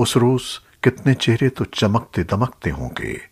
उस रोज कितने चेहरे तो चमकते दमकते होंगे।